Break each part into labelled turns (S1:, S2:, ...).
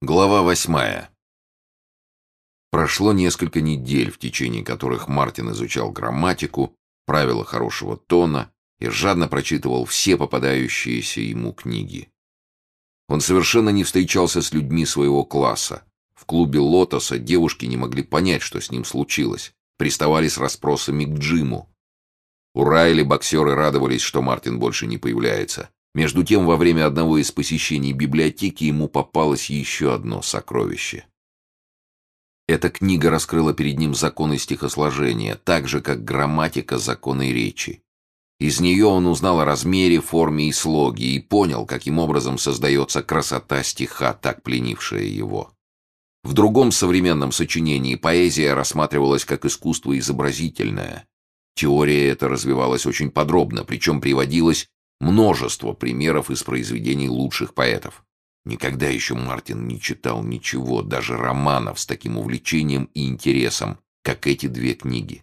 S1: Глава восьмая. Прошло несколько недель, в течение которых Мартин изучал грамматику, правила хорошего тона и жадно прочитывал все попадающиеся ему книги. Он совершенно не встречался с людьми своего класса. В клубе «Лотоса» девушки не могли понять, что с ним случилось, приставали с расспросами к Джиму. У Райли боксеры радовались, что Мартин больше не появляется. Между тем, во время одного из посещений библиотеки ему попалось еще одно сокровище. Эта книга раскрыла перед ним законы стихосложения, так же, как грамматика законы речи. Из нее он узнал о размере, форме и слоге и понял, каким образом создается красота стиха, так пленившая его. В другом современном сочинении поэзия рассматривалась как искусство изобразительное. Теория эта развивалась очень подробно, причем приводилась Множество примеров из произведений лучших поэтов. Никогда еще Мартин не читал ничего, даже романов с таким увлечением и интересом, как эти две книги.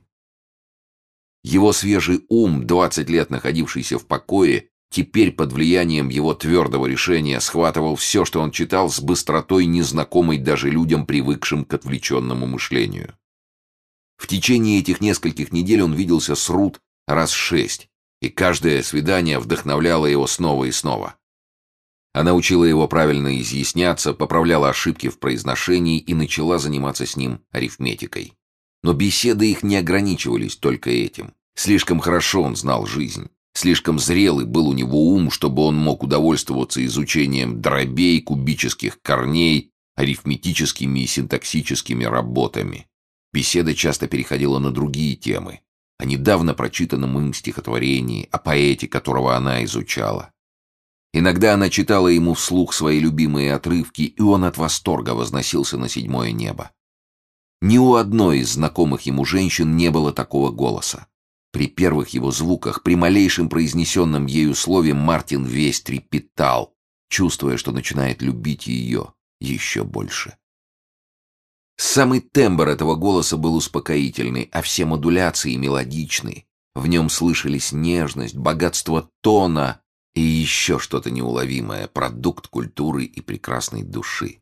S1: Его свежий ум, 20 лет находившийся в покое, теперь под влиянием его твердого решения схватывал все, что он читал, с быстротой, незнакомой даже людям, привыкшим к отвлеченному мышлению. В течение этих нескольких недель он виделся с Рут раз шесть, и каждое свидание вдохновляло его снова и снова. Она учила его правильно изъясняться, поправляла ошибки в произношении и начала заниматься с ним арифметикой. Но беседы их не ограничивались только этим. Слишком хорошо он знал жизнь. Слишком зрелый был у него ум, чтобы он мог удовольствоваться изучением дробей, кубических корней, арифметическими и синтаксическими работами. Беседа часто переходила на другие темы о недавно прочитанном им стихотворении, о поэте, которого она изучала. Иногда она читала ему вслух свои любимые отрывки, и он от восторга возносился на седьмое небо. Ни у одной из знакомых ему женщин не было такого голоса. При первых его звуках, при малейшем произнесенном ею слове Мартин весь трепетал, чувствуя, что начинает любить ее еще больше. Самый тембр этого голоса был успокоительный, а все модуляции мелодичны. В нем слышались нежность, богатство тона и еще что-то неуловимое, продукт культуры и прекрасной души.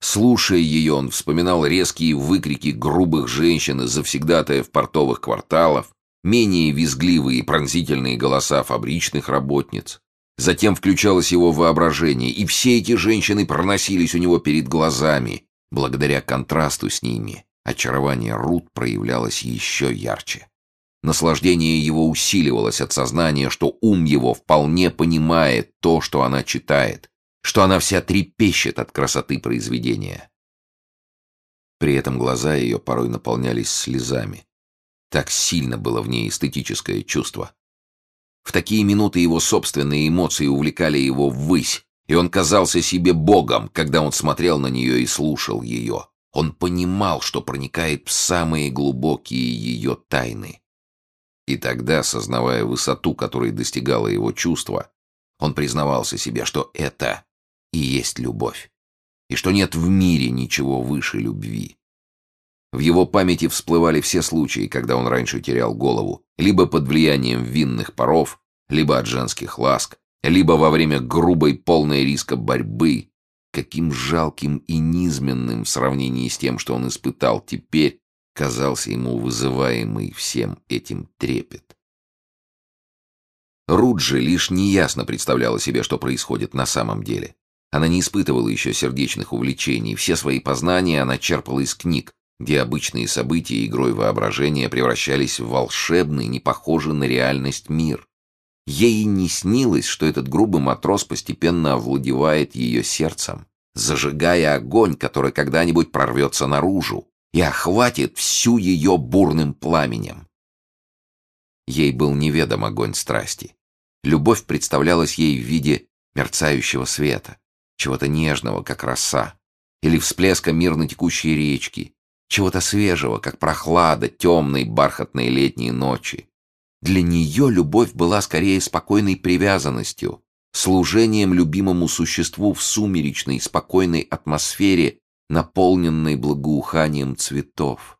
S1: Слушая ее, он вспоминал резкие выкрики грубых женщин из завсегдатая в портовых кварталов, менее визгливые и пронзительные голоса фабричных работниц. Затем включалось его воображение, и все эти женщины проносились у него перед глазами, Благодаря контрасту с ними очарование Рут проявлялось еще ярче. Наслаждение его усиливалось от сознания, что ум его вполне понимает то, что она читает, что она вся трепещет от красоты произведения. При этом глаза ее порой наполнялись слезами. Так сильно было в ней эстетическое чувство. В такие минуты его собственные эмоции увлекали его ввысь, и он казался себе богом, когда он смотрел на нее и слушал ее. Он понимал, что проникает в самые глубокие ее тайны. И тогда, сознавая высоту, которой достигало его чувство, он признавался себе, что это и есть любовь, и что нет в мире ничего выше любви. В его памяти всплывали все случаи, когда он раньше терял голову, либо под влиянием винных паров, либо от женских ласк, либо во время грубой, полной риска борьбы, каким жалким и низменным в сравнении с тем, что он испытал теперь, казался ему вызываемый всем этим трепет. Руджи лишь неясно представляла себе, что происходит на самом деле. Она не испытывала еще сердечных увлечений, все свои познания она черпала из книг, где обычные события игрой воображения превращались в волшебный, не похожий на реальность мир. Ей не снилось, что этот грубый матрос постепенно овладевает ее сердцем, зажигая огонь, который когда-нибудь прорвется наружу и охватит всю ее бурным пламенем. Ей был неведом огонь страсти. Любовь представлялась ей в виде мерцающего света, чего-то нежного, как роса, или всплеска мирно текущей речки, чего-то свежего, как прохлада темной бархатной летней ночи, для нее любовь была скорее спокойной привязанностью, служением любимому существу в сумеречной, спокойной атмосфере, наполненной благоуханием цветов.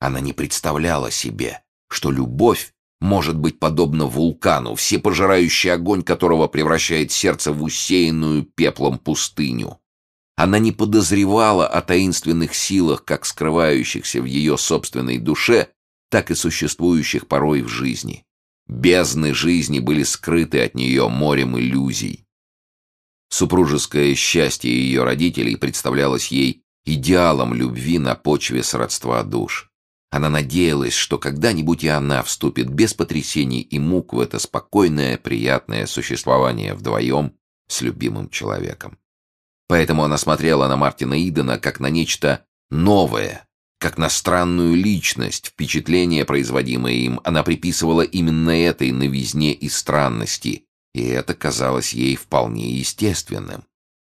S1: Она не представляла себе, что любовь может быть подобна вулкану, всепожирающий огонь которого превращает сердце в усеянную пеплом пустыню. Она не подозревала о таинственных силах, как скрывающихся в ее собственной душе, так и существующих порой в жизни. Бездны жизни были скрыты от нее морем иллюзий. Супружеское счастье ее родителей представлялось ей идеалом любви на почве сродства душ. Она надеялась, что когда-нибудь и она вступит без потрясений и мук в это спокойное, приятное существование вдвоем с любимым человеком. Поэтому она смотрела на Мартина Идена как на нечто новое, как на странную личность. Впечатление, производимое им, она приписывала именно этой новизне и странности, и это казалось ей вполне естественным.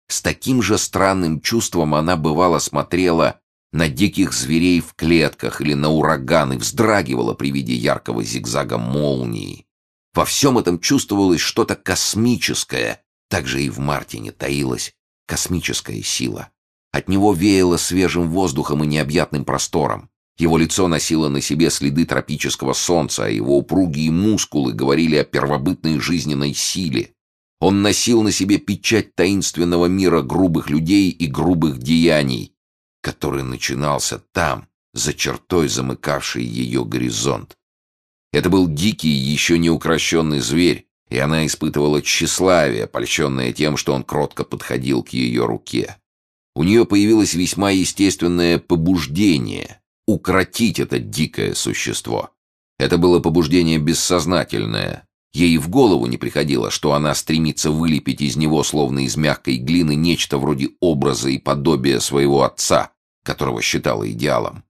S1: С таким же странным чувством она бывало смотрела на диких зверей в клетках или на ураганы, вздрагивала при виде яркого зигзага молнии. Во всем этом чувствовалось что-то космическое, также и в Мартине таилась космическая сила. От него веяло свежим воздухом и необъятным простором. Его лицо носило на себе следы тропического солнца, а его упругие мускулы говорили о первобытной жизненной силе. Он носил на себе печать таинственного мира грубых людей и грубых деяний, который начинался там, за чертой, замыкавшей ее горизонт. Это был дикий, еще не укращенный зверь, и она испытывала тщеславие, польщенное тем, что он кротко подходил к ее руке. У нее появилось весьма естественное побуждение укротить это дикое существо. Это было побуждение бессознательное. Ей в голову не приходило, что она стремится вылепить из него, словно из мягкой глины, нечто вроде образа и подобия своего отца, которого считала идеалом.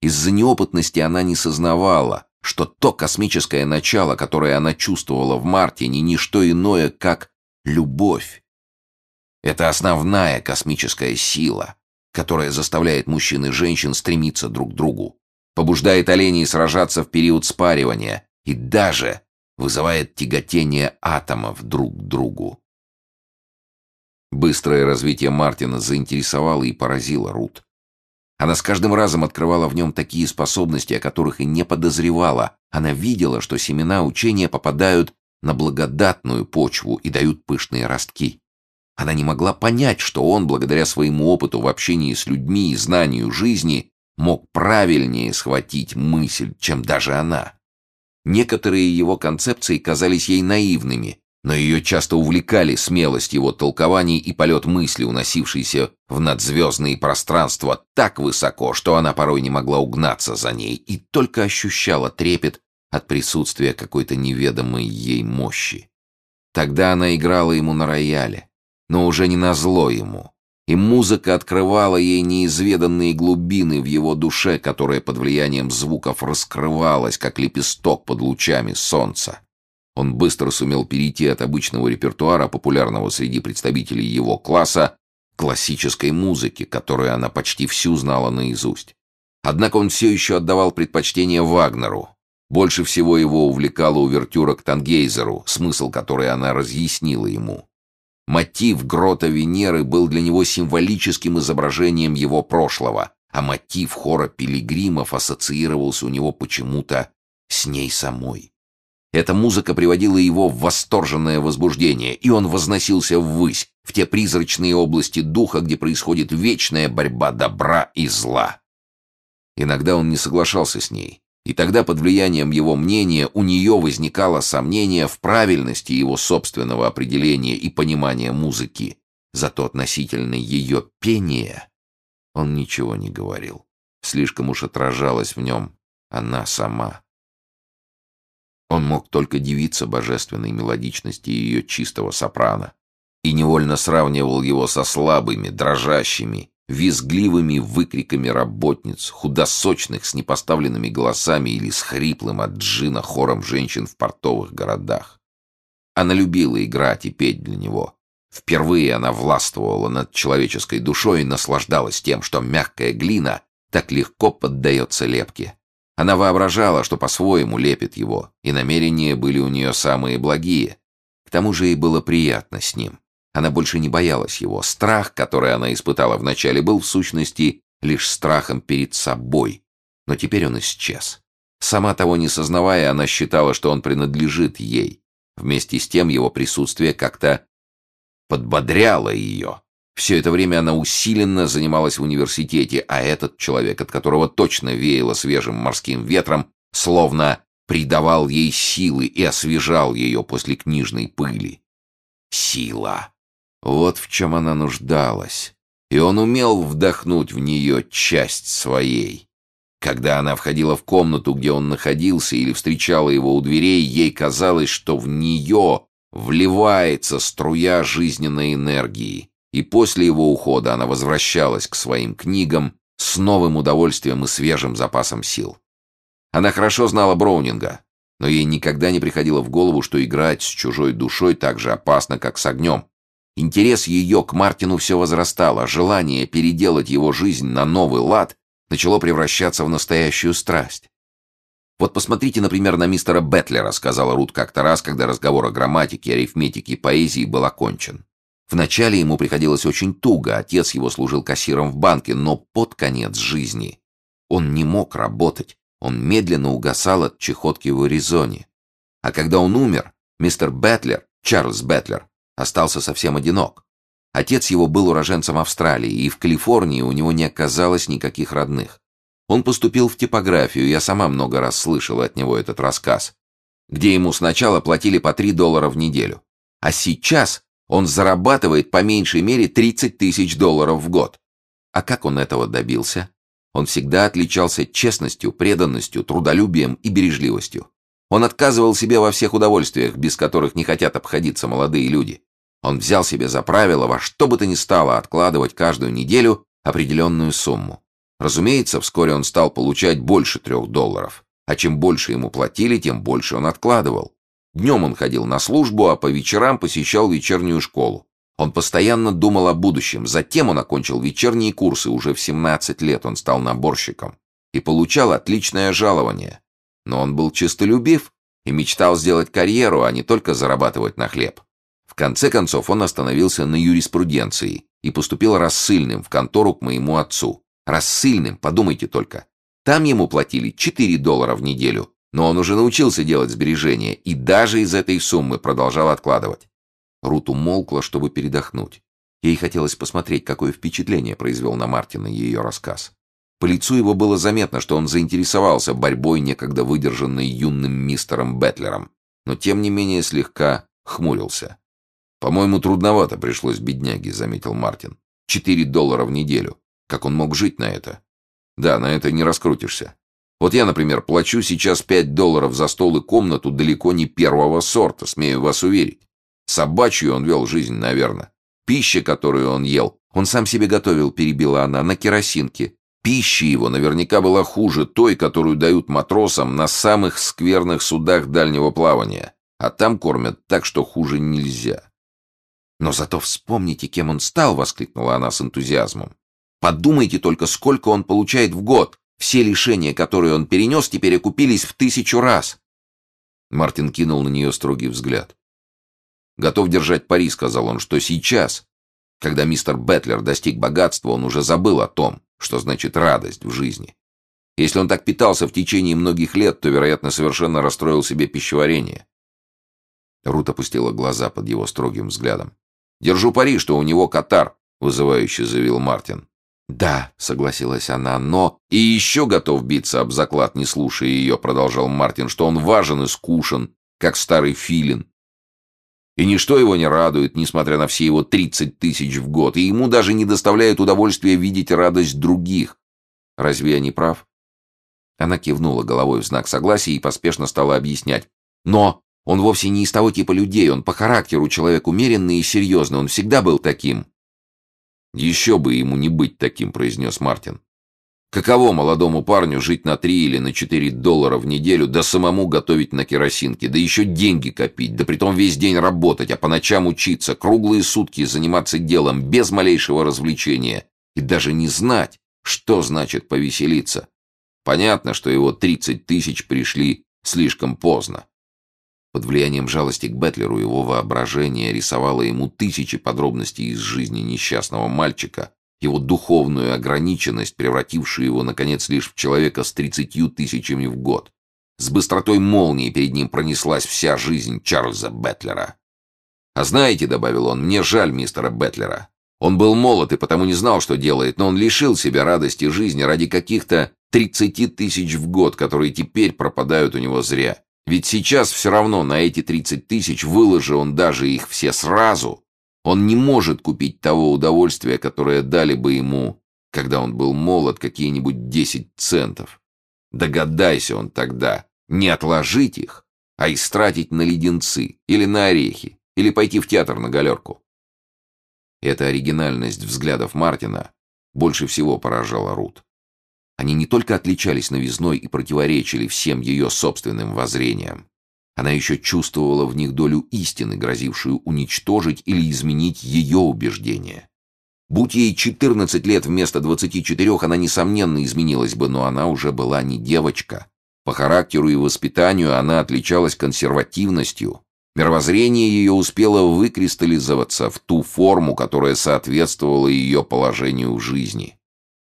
S1: Из-за неопытности она не сознавала, что то космическое начало, которое она чувствовала в Мартине, не что иное, как любовь. Это основная космическая сила, которая заставляет мужчин и женщин стремиться друг к другу, побуждает оленей сражаться в период спаривания и даже вызывает тяготение атомов друг к другу. Быстрое развитие Мартина заинтересовало и поразило Рут. Она с каждым разом открывала в нем такие способности, о которых и не подозревала. Она видела, что семена учения попадают на благодатную почву и дают пышные ростки. Она не могла понять, что он, благодаря своему опыту в общении с людьми и знанию жизни, мог правильнее схватить мысль, чем даже она. Некоторые его концепции казались ей наивными, но ее часто увлекали смелость его толкований и полет мысли, уносившийся в надзвездные пространства так высоко, что она порой не могла угнаться за ней и только ощущала трепет от присутствия какой-то неведомой ей мощи. Тогда она играла ему на рояле, но уже не на зло ему, и музыка открывала ей неизведанные глубины в его душе, которая под влиянием звуков раскрывалась, как лепесток под лучами солнца. Он быстро сумел перейти от обычного репертуара, популярного среди представителей его класса, к классической музыке, которую она почти всю знала наизусть. Однако он все еще отдавал предпочтение Вагнеру. Больше всего его увлекала увертюра к Тангейзеру, смысл которой она разъяснила ему. Мотив грота Венеры был для него символическим изображением его прошлого, а мотив хора пилигримов ассоциировался у него почему-то с ней самой. Эта музыка приводила его в восторженное возбуждение, и он возносился ввысь, в те призрачные области духа, где происходит вечная борьба добра и зла. Иногда он не соглашался с ней, и тогда под влиянием его мнения у нее возникало сомнение в правильности его собственного определения и понимания музыки. Зато относительно ее пения он ничего не говорил. Слишком уж отражалась в нем она сама. Он мог только дивиться божественной мелодичности ее чистого сопрано и невольно сравнивал его со слабыми, дрожащими, визгливыми выкриками работниц, худосочных с непоставленными голосами или с хриплым от джина хором женщин в портовых городах. Она любила играть и петь для него. Впервые она властвовала над человеческой душой и наслаждалась тем, что мягкая глина так легко поддается лепке. Она воображала, что по-своему лепит его, и намерения были у нее самые благие. К тому же ей было приятно с ним. Она больше не боялась его. Страх, который она испытала вначале, был в сущности лишь страхом перед собой. Но теперь он исчез. Сама того не сознавая, она считала, что он принадлежит ей. Вместе с тем его присутствие как-то подбодряло ее. Все это время она усиленно занималась в университете, а этот человек, от которого точно веяло свежим морским ветром, словно придавал ей силы и освежал ее после книжной пыли. Сила. Вот в чем она нуждалась. И он умел вдохнуть в нее часть своей. Когда она входила в комнату, где он находился, или встречала его у дверей, ей казалось, что в нее вливается струя жизненной энергии, и после его ухода она возвращалась к своим книгам с новым удовольствием и свежим запасом сил. Она хорошо знала Броунинга, но ей никогда не приходило в голову, что играть с чужой душой так же опасно, как с огнем. Интерес ее к Мартину все возрастал, а желание переделать его жизнь на новый лад начало превращаться в настоящую страсть. «Вот посмотрите, например, на мистера Бетлера», — сказала Рут как-то раз, когда разговор о грамматике, арифметике и поэзии был окончен. Вначале ему приходилось очень туго, отец его служил кассиром в банке, но под конец жизни он не мог работать, он медленно угасал от чехотки в Аризоне. А когда он умер, мистер Бетлер, Чарльз Бетлер, остался совсем одинок. Отец его был уроженцем Австралии, и в Калифорнии у него не оказалось никаких родных. Он поступил в типографию, я сама много раз слышала от него этот рассказ, где ему сначала платили по 3 доллара в неделю. А сейчас он зарабатывает по меньшей мере 30 тысяч долларов в год. А как он этого добился? Он всегда отличался честностью, преданностью, трудолюбием и бережливостью. Он отказывал себе во всех удовольствиях, без которых не хотят обходиться молодые люди. Он взял себе за правило во что бы то ни стало откладывать каждую неделю определенную сумму. Разумеется, вскоре он стал получать больше трех долларов, а чем больше ему платили, тем больше он откладывал. Днем он ходил на службу, а по вечерам посещал вечернюю школу. Он постоянно думал о будущем. Затем он окончил вечерние курсы, уже в 17 лет он стал наборщиком и получал отличное жалование. Но он был честолюбив и мечтал сделать карьеру, а не только зарабатывать на хлеб. В конце концов он остановился на юриспруденции и поступил рассыльным в контору к моему отцу. Рассыльным, подумайте только. Там ему платили 4 доллара в неделю, но он уже научился делать сбережения и даже из этой суммы продолжал откладывать. Рут умолкла, чтобы передохнуть. Ей хотелось посмотреть, какое впечатление произвел на Мартина ее рассказ. По лицу его было заметно, что он заинтересовался борьбой, некогда выдержанной юным мистером Бетлером, но тем не менее слегка хмурился. «По-моему, трудновато пришлось бедняге», — заметил Мартин. «Четыре доллара в неделю. Как он мог жить на это?» «Да, на это не раскрутишься. Вот я, например, плачу сейчас 5 долларов за стол и комнату далеко не первого сорта, смею вас уверить. Собачью он вел жизнь, наверное. Пища, которую он ел, он сам себе готовил, перебила она, на керосинке. Пища его наверняка была хуже той, которую дают матросам на самых скверных судах дальнего плавания. А там кормят так, что хуже нельзя. «Но зато вспомните, кем он стал!» — воскликнула она с энтузиазмом. «Подумайте только, сколько он получает в год! Все лишения, которые он перенес, теперь окупились в тысячу раз. Мартин кинул на нее строгий взгляд. «Готов держать пари», — сказал он, — «что сейчас, когда мистер Бетлер достиг богатства, он уже забыл о том, что значит радость в жизни. Если он так питался в течение многих лет, то, вероятно, совершенно расстроил себе пищеварение». Рут опустила глаза под его строгим взглядом. «Держу пари, что у него катар», — вызывающе заявил Мартин. «Да», — согласилась она, — «но...» «И еще готов биться об заклад, не слушая ее», — продолжал Мартин, «что он важен и скушен, как старый филин. И ничто его не радует, несмотря на все его тридцать тысяч в год, и ему даже не доставляет удовольствия видеть радость других. Разве я не прав?» Она кивнула головой в знак согласия и поспешно стала объяснять. «Но он вовсе не из того типа людей, он по характеру человек умеренный и серьезный, он всегда был таким». «Еще бы ему не быть таким», — произнес Мартин. «Каково молодому парню жить на три или на четыре доллара в неделю, да самому готовить на керосинке, да еще деньги копить, да притом весь день работать, а по ночам учиться, круглые сутки заниматься делом, без малейшего развлечения, и даже не знать, что значит повеселиться. Понятно, что его тридцать тысяч пришли слишком поздно. Под влиянием жалости к Бетлеру его воображение рисовало ему тысячи подробностей из жизни несчастного мальчика, его духовную ограниченность, превратившую его, наконец, лишь в человека с тридцатью тысячами в год. С быстротой молнии перед ним пронеслась вся жизнь Чарльза Бетлера. «А знаете, — добавил он, — мне жаль мистера Бетлера. Он был молод и потому не знал, что делает, но он лишил себя радости жизни ради каких-то 30 тысяч в год, которые теперь пропадают у него зря. Ведь сейчас все равно на эти 30 тысяч, выложи он даже их все сразу, он не может купить того удовольствия, которое дали бы ему, когда он был молод, какие-нибудь 10 центов. Догадайся он тогда, не отложить их, а истратить на леденцы или на орехи, или пойти в театр на галерку. Эта оригинальность взглядов Мартина больше всего поражала Рут. Они не только отличались новизной и противоречили всем ее собственным воззрениям. Она еще чувствовала в них долю истины, грозившую уничтожить или изменить ее убеждения. Будь ей 14 лет вместо 24, она, несомненно, изменилась бы, но она уже была не девочка. По характеру и воспитанию она отличалась консервативностью. Мировоззрение ее успело выкристаллизоваться в ту форму, которая соответствовала ее положению в жизни.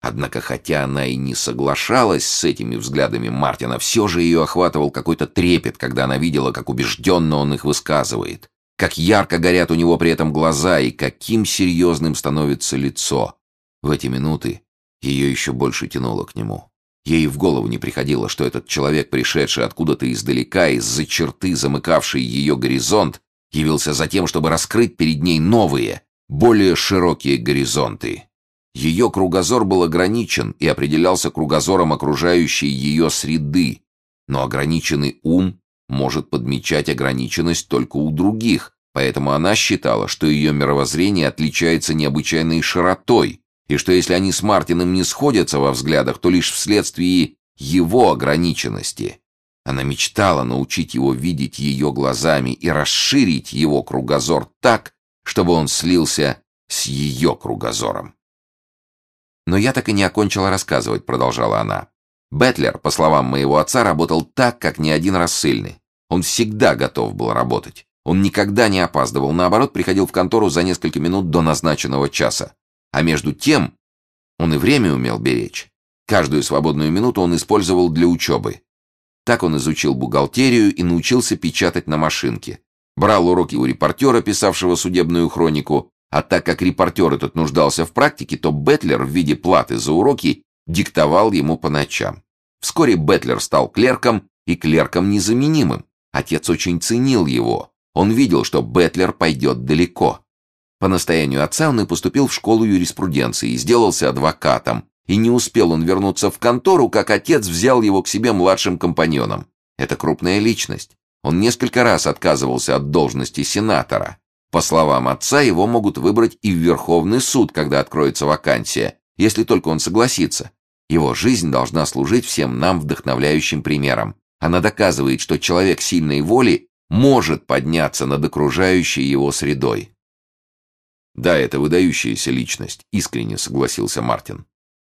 S1: Однако, хотя она и не соглашалась с этими взглядами Мартина, все же ее охватывал какой-то трепет, когда она видела, как убежденно он их высказывает, как ярко горят у него при этом глаза и каким серьезным становится лицо. В эти минуты ее еще больше тянуло к нему. Ей в голову не приходило, что этот человек, пришедший откуда-то издалека, из-за черты, замыкавший ее горизонт, явился за тем, чтобы раскрыть перед ней новые, более широкие горизонты. Ее кругозор был ограничен и определялся кругозором окружающей ее среды, но ограниченный ум может подмечать ограниченность только у других, поэтому она считала, что ее мировоззрение отличается необычайной широтой, и что если они с Мартином не сходятся во взглядах, то лишь вследствие его ограниченности. Она мечтала научить его видеть ее глазами и расширить его кругозор так, чтобы он слился с ее кругозором. «Но я так и не окончила рассказывать», — продолжала она. «Бетлер, по словам моего отца, работал так, как ни один рассыльный. Он всегда готов был работать. Он никогда не опаздывал, наоборот, приходил в контору за несколько минут до назначенного часа. А между тем он и время умел беречь. Каждую свободную минуту он использовал для учебы. Так он изучил бухгалтерию и научился печатать на машинке. Брал уроки у репортера, писавшего судебную хронику, а так как репортер этот нуждался в практике, то Бетлер в виде платы за уроки диктовал ему по ночам. Вскоре Бетлер стал клерком и клерком незаменимым. Отец очень ценил его. Он видел, что Бетлер пойдет далеко. По настоянию отца он и поступил в школу юриспруденции и сделался адвокатом. И не успел он вернуться в контору, как отец взял его к себе младшим компаньоном. Это крупная личность. Он несколько раз отказывался от должности сенатора. По словам отца, его могут выбрать и в Верховный суд, когда откроется вакансия, если только он согласится. Его жизнь должна служить всем нам вдохновляющим примером. Она доказывает, что человек сильной воли может подняться над окружающей его средой. «Да, это выдающаяся личность», — искренне согласился Мартин.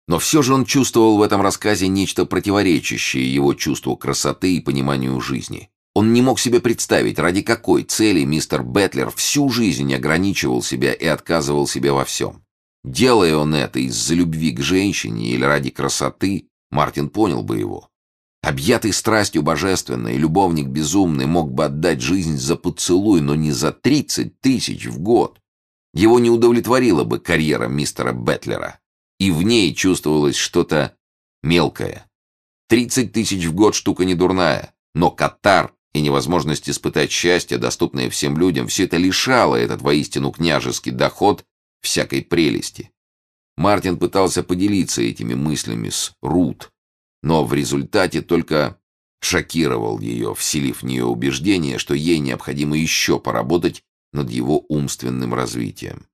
S1: Но все же он чувствовал в этом рассказе нечто противоречащее его чувству красоты и пониманию жизни. Он не мог себе представить, ради какой цели мистер Бетлер всю жизнь ограничивал себя и отказывал себе во всем. Делая он это из-за любви к женщине или ради красоты, Мартин понял бы его. Объятый страстью божественной, любовник безумный мог бы отдать жизнь за поцелуй, но не за тридцать тысяч в год. Его не удовлетворила бы карьера мистера Бетлера. И в ней чувствовалось что-то мелкое. Тридцать тысяч в год штука не дурная, но Катар и невозможность испытать счастье, доступное всем людям, все это лишало этот воистину княжеский доход всякой прелести. Мартин пытался поделиться этими мыслями с Рут, но в результате только шокировал ее, вселив в нее убеждение, что ей необходимо еще поработать над его умственным развитием.